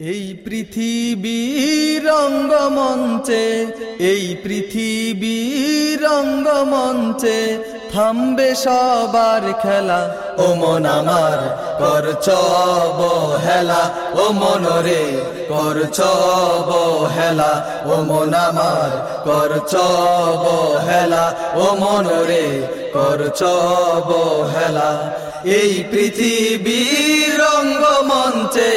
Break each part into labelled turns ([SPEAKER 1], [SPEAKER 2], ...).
[SPEAKER 1] এই পৃথিবীর রঙ্গমঞ্চে এই পৃথিবীর রঙ্গমঞ্চে থামবে সবার খেলা। ও মন আমার করছ হেলা, ও মনরে করছ হেলা, ও মন আমার করছ হেলা, ও মনরে করছ হেলা। এই পৃথিবীর রঙ্গমঞ্চে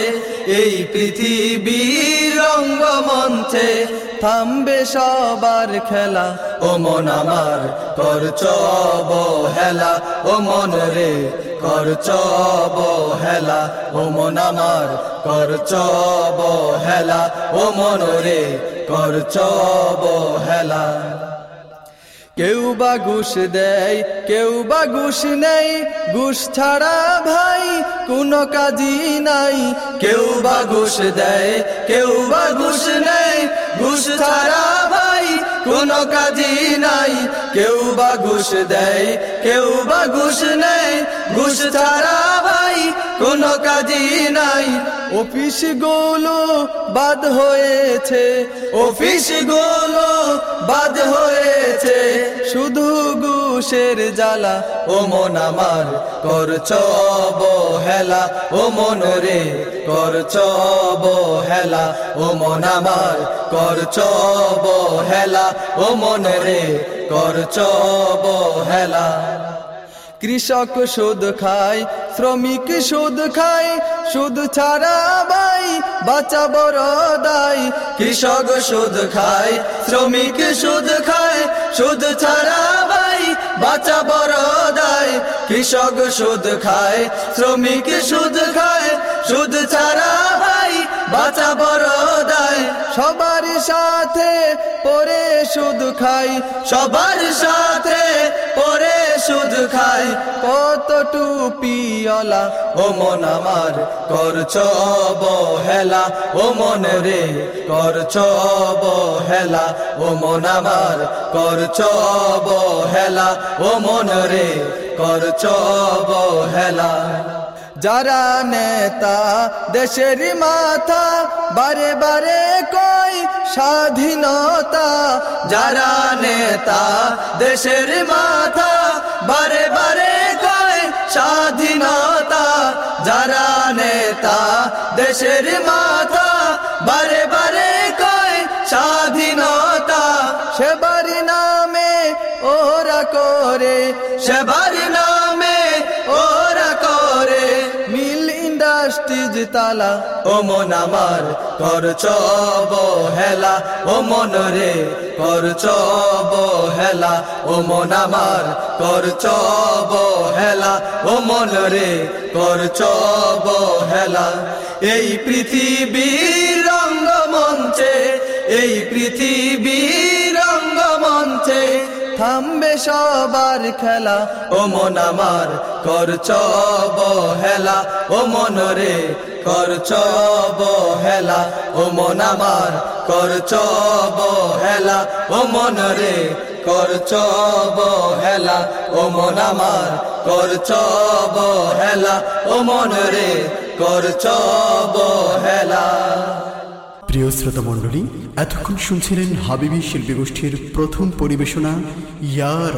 [SPEAKER 1] এই পৃথিবীর রঙ্গমঞ্চে থামবে সবার খেলা। ও মন আমার করছ হেলা। ও মন রে করছ হেলা। ও মন আমার করছ হেলা। ও মন রে করছ হেলা। কেউ বা ঘুষ দেয়, কেউ বা ঘুষ নেই ঘুষ ছাড়া ভাই কোনো কাজই নাই। কেউ বা ঘুষ দেয়, কেউ বা ঘুষ নেই ঘুষ ছাড়া ভাই কোনো কাজই নাই। কেউ বা ঘুষ দেয়, কেউ বা ঘুষ নেই ঘুষ ছাড়া ভাই কোনো কাজই নাই। অফিসগুলো বাদ হয়েছে, অফিসগুলো বাদ হয়েছে। শুধু ঘুষের জ্বালা, ও মন আমার করছ হেলা ও মন রে করছ হেলা ও মন আমার করছ হেলা ও মন রে করছ হেলা কৃষক সুদ খায়, শ্রমিক সুদ খায়, সুদ ছাড়া ভাই বাঁচা বড় দায় কৃষক সুদ খায়, শ্রমিক সুদ খায়, সুদ ছাড়া বাঁচা বড় কৃষক সুদ খায়, শ্রমিক সুদ খায়, সুদ ছাড়া ভাই বাঁচা বড় সবার সাথে পরে সুদ খাই, সবার সাথে পরে সুদ খাই, কত টুপিওয়ালা। ও মন আমার, করছ হেলা ও মন রে, করছ হেলা ও মন আমার, করছ হেলা ও মন রে, করছ হেলা যারা নেতা দেশের মাথা বারে বারে কই স্বাধীনতা? যারা নেতা দেশের মাথা বারে বারে কয় স্বাধীনতা? যারা নেতা দেশের মাথা বারে বারে কয় স্বাধীনতা? সেবার নামে ওরা করে, সেবার নামে তালা, ও মন আমার করছ হেলা, ও মন রে করছ হেলা, ও মন আমার করছ হেলা, ও মন রে করছ হেলা। এই পৃথিবীর রঙ্গমঞ্চে এই রঙ্গমঞ্চে থামবে সবার খেলা। ও মন আমার, করছ হেলা ও মন রে, করছ হেলা ও মন আমার, করছ হেলা ও মন রে, করছ হেলা ও মন আমার, করছ হেলা ও মন রে, করছ হেলা
[SPEAKER 2] প্রিয় শ্রোতা মণ্ডলী এতক্ষণ শুনছিলেন হাবিবি শিল্পী গোষ্ঠীর প্রথম পরিবেশনা ইয়ার